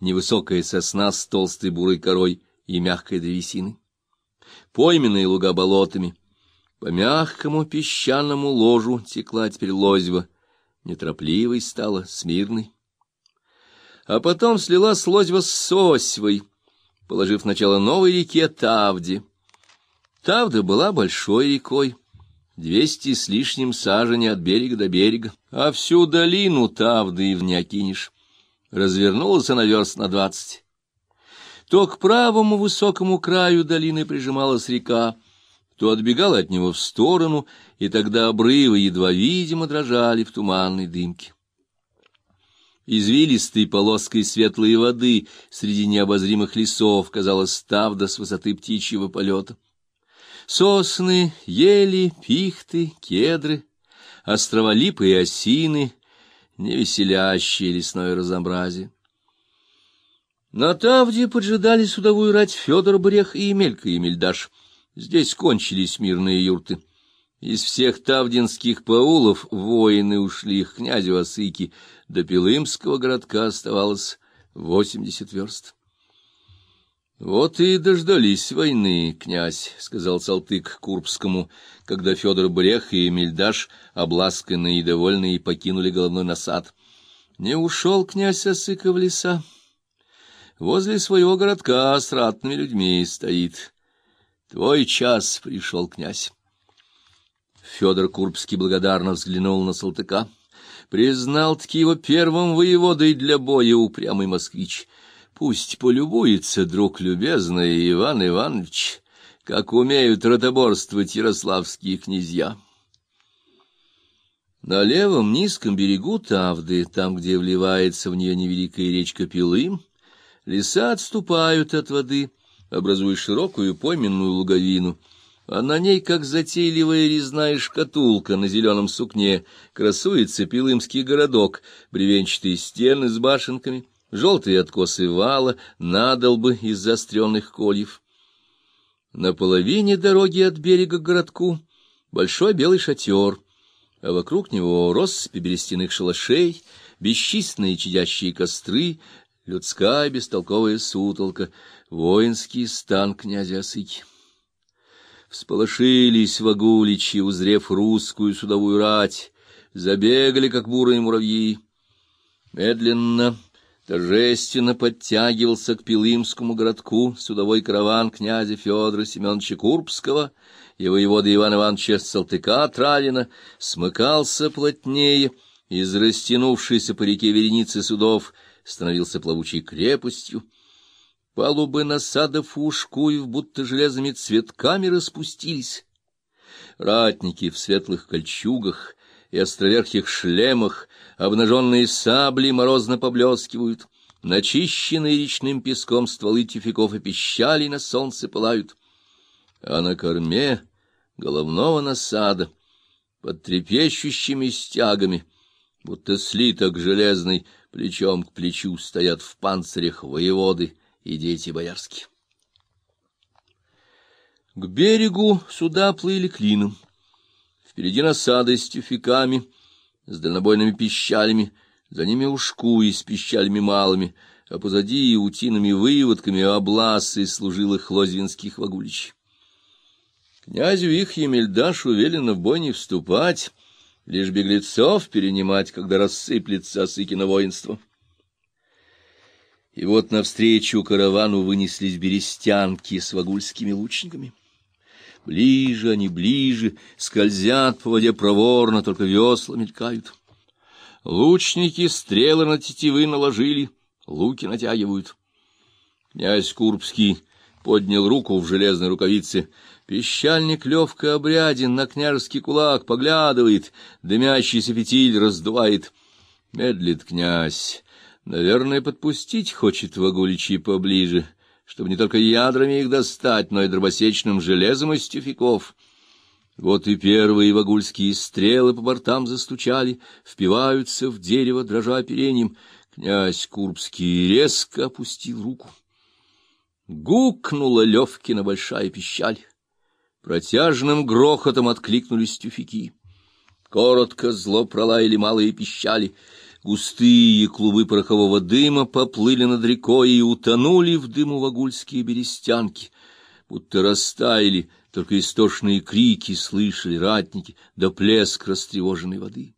невысокая сосна с толстой бурой корой и мягкой древесиной. Пойменные луга болотами. По мягкому песчаному ложу текла теперь лозьва, неторопливой стала, смирной. А потом слилась лозьва с сосьвой, положив начало новой реке Тавде. Тавда была большой рекой, двести с лишним саженей от берега до берега, а всю долину Тавды и в не окинешь. Развернулась она верст на двадцать. То к правому высокому краю долины прижималась река, то отбегала от него в сторону, и тогда обрывы едва видимо дрожали в туманной дымке. Извилистой полоской светлой воды среди необозримых лесов казалась ставда с высоты птичьего полета. Сосны, ели, пихты, кедры, острова липы и осины, невеселящее лесное разнообразие. На Тавде поджидали судовую рать Федор Брех и Емелька Емельдаш. Здесь кончились мирные юрты. Из всех тавдинских паулов воины ушли к князю Осыки, до Пилымского городка оставалось восемьдесят верст. — Вот и дождались войны, князь, — сказал Салтык Курбскому, когда Федор Брех и Емельдаш, обласканные и довольные, покинули головной насад. — Не ушел князь Осыка в леса. Возле своего городка с ратными людьми стоит. Твой час пришел, князь. Федор Курбский благодарно взглянул на Салтыка. Признал-таки его первым воеводой для боя упрямый москвич. Пусть полюбуется, друг любезный Иван Иванович, как умеют ротоборствовать ярославские князья. На левом низком берегу Тавды, там, где вливается в нее невеликая речка Пилым, Леса отступают от воды, образуя широкую пойменную луговину, а на ней, как затейливая резная шкатулка на зеленом сукне, красуется Пилымский городок, бревенчатые стены с башенками, желтые откосы вала, надолбы из заостренных кольев. На половине дороги от берега к городку большой белый шатер, а вокруг него россыпи берестяных шалашей, бесчисленные чадящие костры, людская бестолковая сутолка, воинский стан князя Осыки. Всполошились вагуличи, узрев русскую судовую рать, забегали, как бурые муравьи. Медленно, торжественно подтягивался к Пилымскому городку судовой караван князя Федора Семеновича Курбского и воевода Ивана Ивановича Салтыка Травина, смыкался плотнее из растянувшейся по реке вереницы судов, становился плавучей крепостью. Палубы насадов у ушкуев будто железными цветками распустились. Ратники в светлых кольчугах и островерхих шлемах, обнаженные сабли морозно поблескивают, начищенные речным песком стволы тюфяков и пищали на солнце пылают. А на корме головного насада, под трепещущими стягами, будто слиток железный, плечом к плечу стоят в панцирях воеводы и дети боярские. К берегу суда плыли клином. Впереди насады с тюфяками, с дальнобойными пищалями, за ними ушкуи с пищалями малыми, а позади утиными выводками обласы служилых лозвинских вагулич. Князю их Емельдашу велено в бой не вступать, лишь беглецов перенимать, когда рассыплется Осыкино воинство. И вот навстречу каравану вынеслись берестянки с вагульскими лучниками. Ближе они, ближе, скользят по воде проворно, только весла мелькают. Лучники стрелы на тетивы наложили, луки натягивают. Князь Курбский поднял руку в железной рукавице — Пещальник Левка обряден на княжеский кулак, поглядывает, дымящийся фитиль раздувает. Медлит князь. Наверное, подпустить хочет вагуличи поближе, чтобы не только ядрами их достать, но и дробосечным железом из тюфяков. Вот и первые вагульские стрелы по бортам застучали, впиваются в дерево, дрожа оперением. Князь Курбский резко опустил руку. Гукнула Левкина большая пищаль. Протяжным грохотом откликнулись тюфяки. Коротко зло пролаяли малые пищали. Густые клубы порохового дыма поплыли над рекой и утонули в дыму вагульские берестянки, будто растаяли, только истошные крики слышали ратники да плеск растревоженной воды.